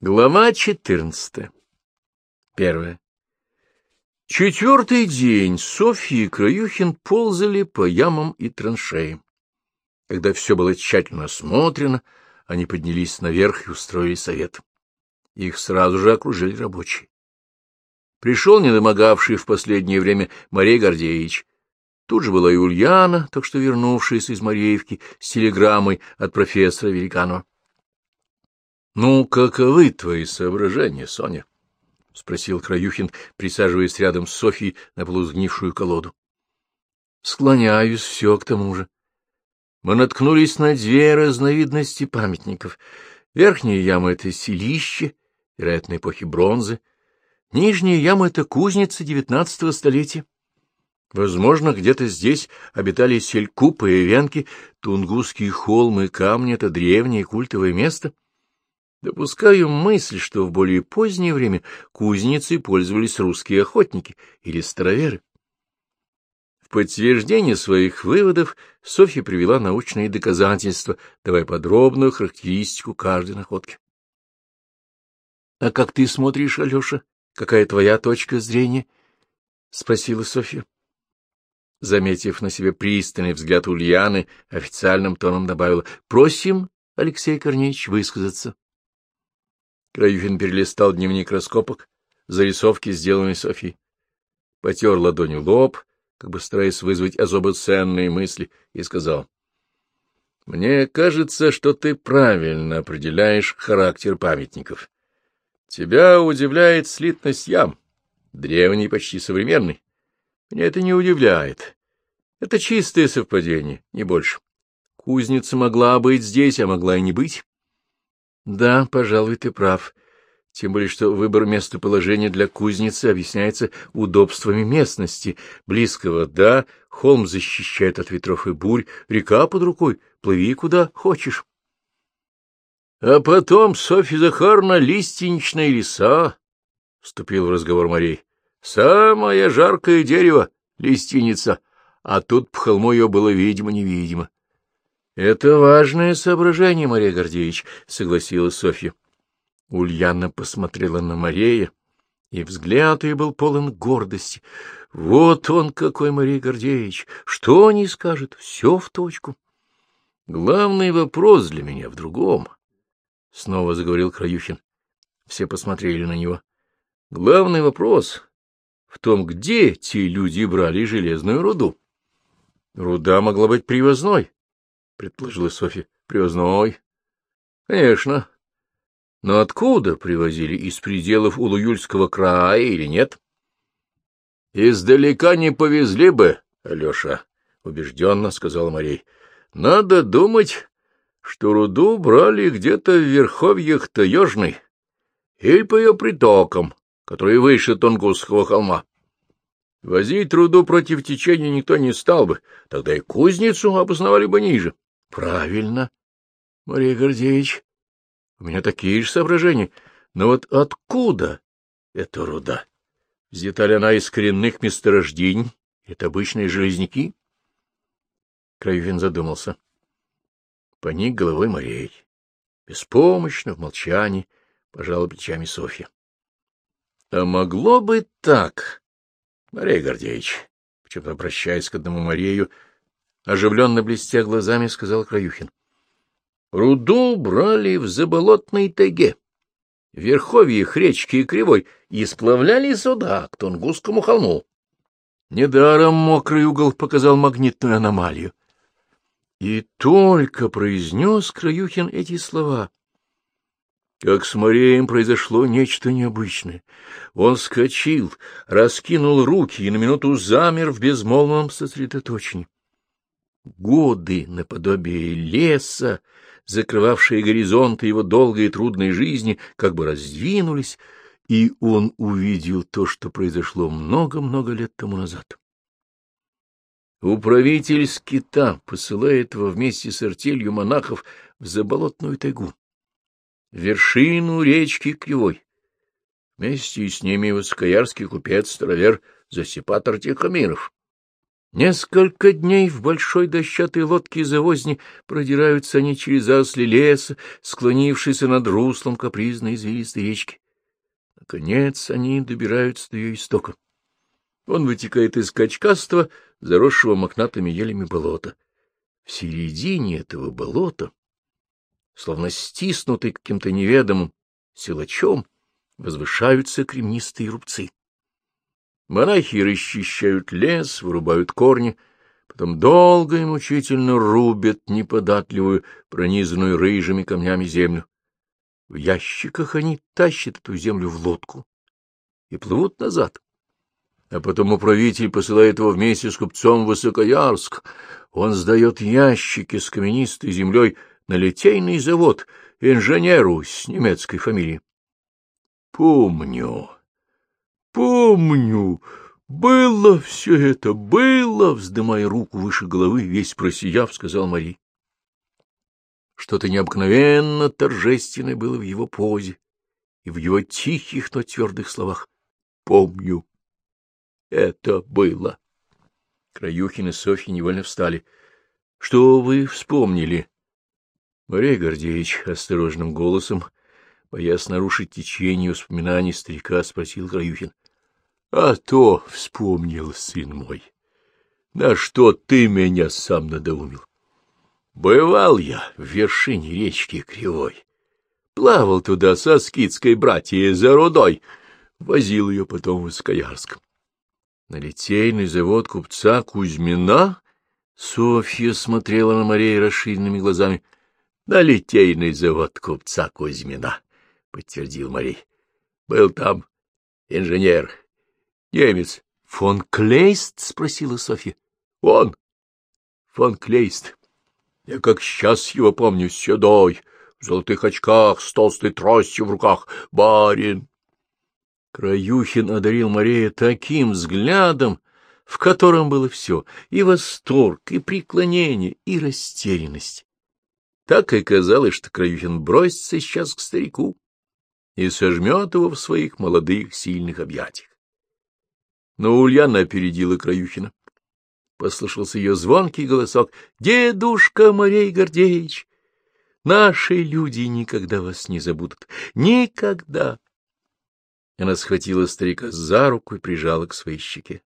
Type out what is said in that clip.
Глава четырнадцатая. Первая. Четвертый день Софья и Краюхин ползали по ямам и траншеям. Когда все было тщательно осмотрено, они поднялись наверх и устроили совет. Их сразу же окружили рабочие. Пришел недомогавший в последнее время Марей Гордеевич. Тут же была и Ульяна, только что вернувшаяся из Мареевки с телеграммой от профессора Великанова. — Ну, каковы твои соображения, Соня? — спросил Краюхин, присаживаясь рядом с Софьей на полузгнившую колоду. — Склоняюсь все к тому же. Мы наткнулись на две разновидности памятников. Верхняя яма — это селище, вероятно, эпохи бронзы. Нижняя яма — это кузница девятнадцатого столетия. Возможно, где-то здесь обитали селькупы и венки, тунгусские холмы камни — это древнее культовое место — Допускаю мысль, что в более позднее время кузницей пользовались русские охотники или староверы. В подтверждение своих выводов Софья привела научные доказательства, давая подробную характеристику каждой находки. — А как ты смотришь, Алеша? Какая твоя точка зрения? — спросила Софья. Заметив на себе пристальный взгляд Ульяны, официальным тоном добавила, — Просим, Алексей Корнеевич, высказаться. Краюхин перелистал дневник раскопок, зарисовки, сделанные Софьей. Потер ладонью лоб, как бы стараясь вызвать особо ценные мысли, и сказал. — Мне кажется, что ты правильно определяешь характер памятников. Тебя удивляет слитность ям, древний, почти современный. Меня это не удивляет. Это чистое совпадение, не больше. Кузница могла быть здесь, а могла и не быть. Да, пожалуй, ты прав. Тем более, что выбор местоположения для кузницы объясняется удобствами местности. Близко вода, холм защищает от ветров и бурь, река под рукой, плыви куда хочешь. А потом, Софья Захаровна, лиственничная леса, — вступил в разговор Марей. — Самое жаркое дерево — лиственница, а тут по холму ее было видимо-невидимо. Это важное соображение, Мария Гордеевич, — согласилась Софья. Ульяна посмотрела на Марея, и взгляд ее был полон гордости. Вот он какой, Мария Гордеевич! Что не скажет? Все в точку. Главный вопрос для меня в другом, — снова заговорил Краюхин. Все посмотрели на него. Главный вопрос в том, где те люди брали железную руду. Руда могла быть привозной, предположила Софья. — Привозной. — Конечно. Но откуда привозили? Из пределов Улуюльского края или нет? — Издалека не повезли бы, Алеша, — убежденно сказал Марей. — Надо думать, что руду брали где-то в верховьях Таежной или по ее притокам, которые выше Тунгусского холма. Возить руду против течения никто не стал бы, тогда и кузницу обосновали бы ниже. — Правильно, Мария Гордеевич. У меня такие же соображения. Но вот откуда эта руда? Взята ли она из коренных месторождений? Это обычные железняки? Краюхин задумался. Поник головой Марей. Беспомощно, в молчании, пожала плечами Софья. — А могло бы так, Марей Гордеевич, почему-то обращаясь к одному Марею, оживленно блестя глазами, сказал Краюхин. Руду брали в заболотной тайге, в верховьях речки и Кривой, и сплавляли сюда, к Тунгусскому холму. Недаром мокрый угол показал магнитную аномалию. И только произнес Краюхин эти слова, как с Мареем произошло нечто необычное. Он скочил, раскинул руки и на минуту замер в безмолвном сосредоточении. Годы наподобие леса, закрывавшие горизонты его долгой и трудной жизни, как бы раздвинулись, и он увидел то, что произошло много-много лет тому назад. Управитель скита посылает его вместе с артелью монахов в заболотную тайгу, вершину речки Кривой. Вместе с ними высокоярский купец-старовер Засипатор Тихомиров. Несколько дней в большой дощатой лодке завозни продираются они через заросли леса, склонившиеся над руслом капризной извилистой речки. Наконец они добираются до ее истока. Он вытекает из качкастого, заросшего мохнатыми елями болота. В середине этого болота, словно стиснутый каким-то неведомым силачом, возвышаются кремнистые рубцы. Монахи расчищают лес, вырубают корни, потом долго и мучительно рубят неподатливую, пронизанную рыжими камнями землю. В ящиках они тащат эту землю в лодку и плывут назад. А потом управитель посылает его вместе с купцом в Высокоярск. Он сдает ящики с каменистой землей на литейный завод инженеру с немецкой фамилией. Помню. Помню, было все это, было, вздымая руку выше головы, весь просияв, сказал Мари. Что-то необыкновенно торжественное было в его позе и в его тихих, но твердых словах. Помню, это было. Краюхин и Софья невольно встали. — Что вы вспомнили? Мария Гордеевич осторожным голосом, боясь нарушить течение воспоминаний старика, спросил Краюхин. — А то вспомнил, сын мой. На что ты меня сам надоумил? Бывал я в вершине речки Кривой. Плавал туда со скидской братьей за рудой. Возил ее потом в Искоярск. На литейный завод купца Кузьмина Софья смотрела на Марей расширенными глазами. — На литейный завод купца Кузьмина, — подтвердил Марей. — Был там инженер, Немец. Фон Клейст? — спросила Софья. — Он. Фон Клейст. Я как сейчас его помню, седой, в золотых очках, с толстой тростью в руках. Барин. Краюхин одарил Мария таким взглядом, в котором было все — и восторг, и преклонение, и растерянность. Так и казалось, что Краюхин бросится сейчас к старику и сожмет его в своих молодых сильных объятиях. Но Ульяна опередила Краюхина. Послышался ее звонкий голосок. — Дедушка Марей Гордеевич! Наши люди никогда вас не забудут. Никогда! Она схватила старика за руку и прижала к своей щеке.